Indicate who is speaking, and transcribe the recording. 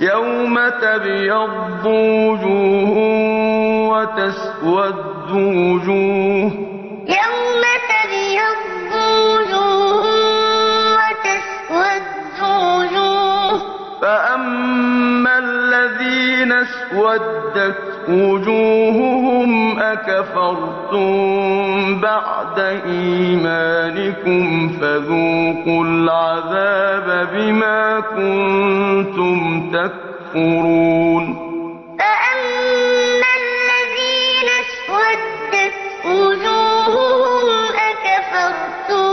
Speaker 1: يوم تبيض وجوه وتسود وجوه
Speaker 2: يوم تبيض وجوه وتسود وجوه
Speaker 1: فأما الذين اسودت وجوههم كفرتم بعد إيمانكم فذوقوا العذاب بما كنتم تكفرون. فأما الذين اسودت وجوههم أكفرتم